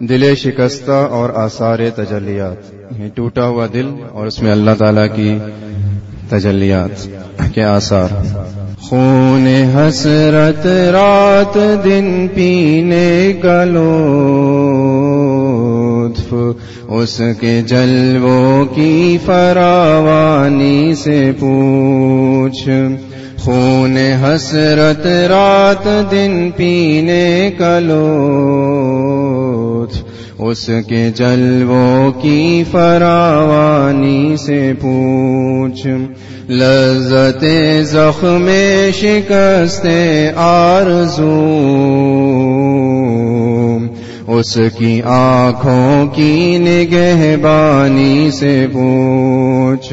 دل شکستہ اور آثار تجلیات۔ یہ ٹوٹا ہوا دل اور اس میں اللہ تعالی کی تجلیات۔ کے آثار؟ خون حسرت، رات، دن، پینے کا لطف۔ اس کے جلووں کی فراوانی سے پوچھ۔ خون حسرت، رات، دن، پینے کا لطف۔ اس کے جلووں کی فراوانی سے پوچھ۔ لذت زخم شکست آرزو۔ اس کی آنکھوں کی نگہبانی سے پوچھ۔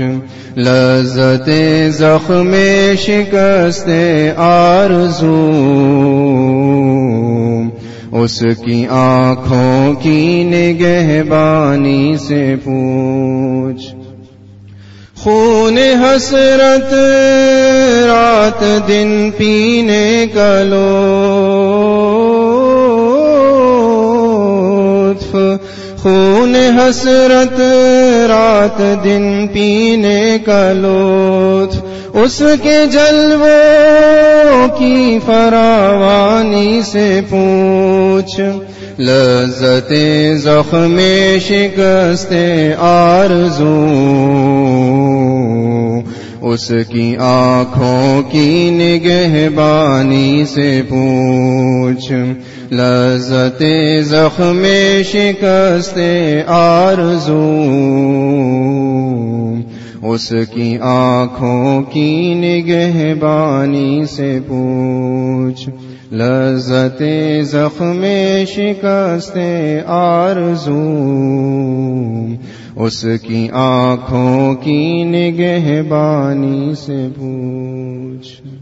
لذت زخم شکست آرزو۔ اس کی آنکھوں کی نگہبانی سے پوچھ۔ خون حسرت رات دن پینے کا لطف۔ خون حسرت رات دن پینے کا لطف۔ اس کے جلووں کی فراوانی سے پوچھ، لذت زخم شکست آرزو، اس کی آنکھوں کی نگہبانی سے پوچھ، لذت زخم شکست آرزو اس کی آنکھوں کی نگہبانی سے پوچھ۔ لذت زخم شکست آرزو۔ اس کی آنکھوں کی نگہبانی سے پوچھ۔